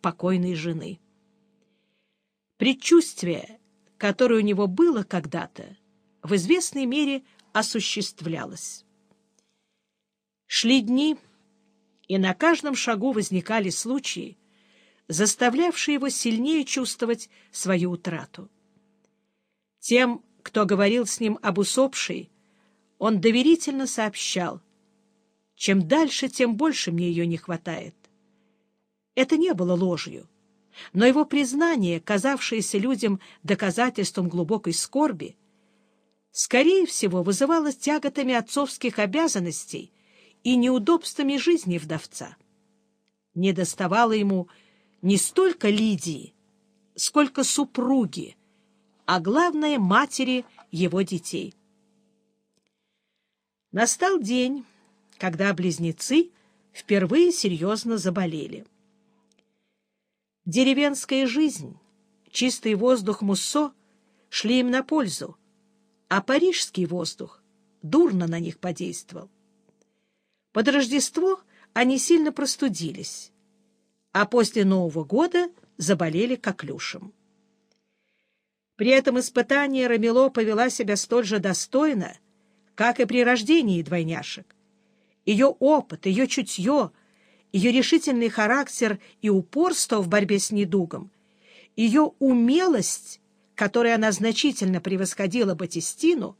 покойной жены. Предчувствие, которое у него было когда-то, в известной мере осуществлялось. Шли дни, и на каждом шагу возникали случаи, заставлявшие его сильнее чувствовать свою утрату. Тем, кто говорил с ним об усопшей, он доверительно сообщал, чем дальше, тем больше мне ее не хватает. Это не было ложью, но его признание, казавшееся людям доказательством глубокой скорби, скорее всего, вызывалось тяготами отцовских обязанностей и неудобствами жизни вдовца. Не доставало ему не столько Лидии, сколько супруги, а главное — матери его детей. Настал день, когда близнецы впервые серьезно заболели. Деревенская жизнь, чистый воздух Муссо шли им на пользу, а парижский воздух дурно на них подействовал. Под Рождество они сильно простудились, а после Нового года заболели коклюшем. При этом испытании Рамило повела себя столь же достойно, как и при рождении двойняшек. Ее опыт, ее чутье, ее решительный характер и упорство в борьбе с недугом, ее умелость, которой она значительно превосходила Батистину,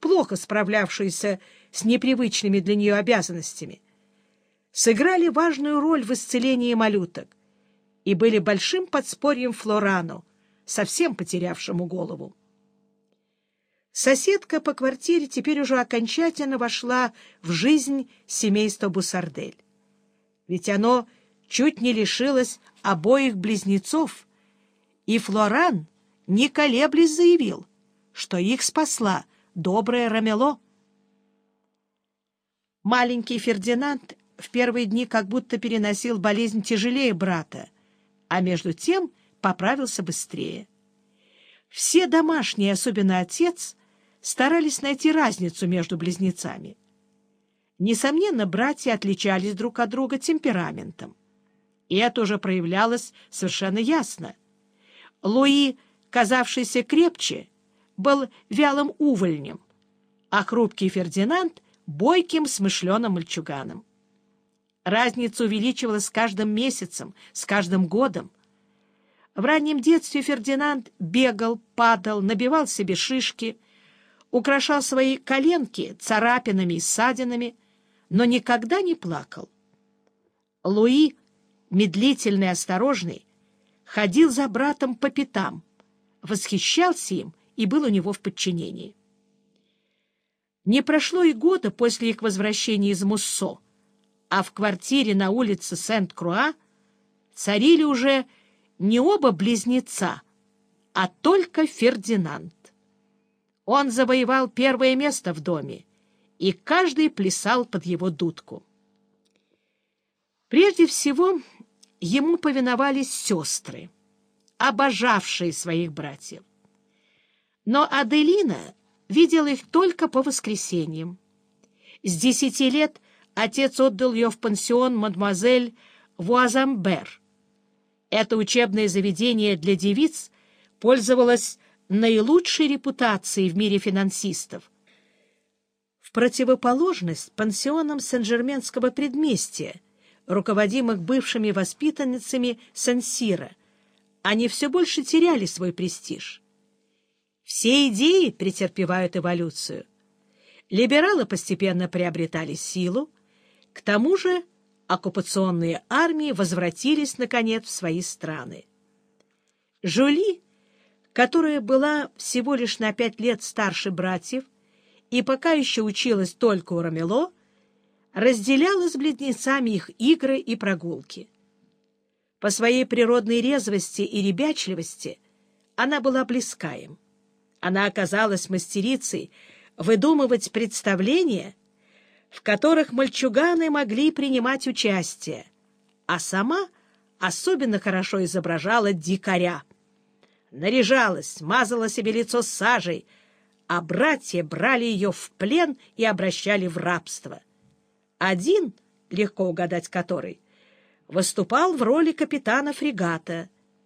плохо справлявшуюся с непривычными для нее обязанностями, сыграли важную роль в исцелении малюток и были большим подспорьем Флорану, совсем потерявшему голову. Соседка по квартире теперь уже окончательно вошла в жизнь семейства Бусардель. Ведь оно чуть не лишилось обоих близнецов, и Флоран, не колеблясь, заявил, что их спасла добрая Рамело. Маленький Фердинанд в первые дни как будто переносил болезнь тяжелее брата, а между тем поправился быстрее. Все домашние, особенно отец, старались найти разницу между близнецами. Несомненно, братья отличались друг от друга темпераментом. И это уже проявлялось совершенно ясно. Луи, казавшийся крепче, был вялым увольнем, а хрупкий Фердинанд — бойким, смышленым мальчуганом. Разница увеличивалась с каждым месяцем, с каждым годом. В раннем детстве Фердинанд бегал, падал, набивал себе шишки, украшал свои коленки царапинами и ссадинами, но никогда не плакал. Луи, медлительный и осторожный, ходил за братом по пятам, восхищался им и был у него в подчинении. Не прошло и года после их возвращения из Муссо, а в квартире на улице Сент-Круа царили уже не оба близнеца, а только Фердинанд. Он завоевал первое место в доме, и каждый плясал под его дудку. Прежде всего, ему повиновались сестры, обожавшие своих братьев. Но Аделина видела их только по воскресеньям. С десяти лет отец отдал ее в пансион мадемуазель Вуазамбер. Это учебное заведение для девиц пользовалось наилучшей репутацией в мире финансистов. Противоположность пансионам Сен-Жерменского предместья, руководимых бывшими воспитанницами Сен-Сира, они все больше теряли свой престиж. Все идеи претерпевают эволюцию. Либералы постепенно приобретали силу, к тому же оккупационные армии возвратились, наконец, в свои страны. Жули, которая была всего лишь на пять лет старше братьев и пока еще училась только у Рамело, разделяла с близнецами их игры и прогулки. По своей природной резвости и ребячливости она была близка им. Она оказалась мастерицей выдумывать представления — в которых мальчуганы могли принимать участие, а сама особенно хорошо изображала дикаря. Наряжалась, мазала себе лицо сажей, а братья брали ее в плен и обращали в рабство. Один, легко угадать который, выступал в роли капитана фрегата,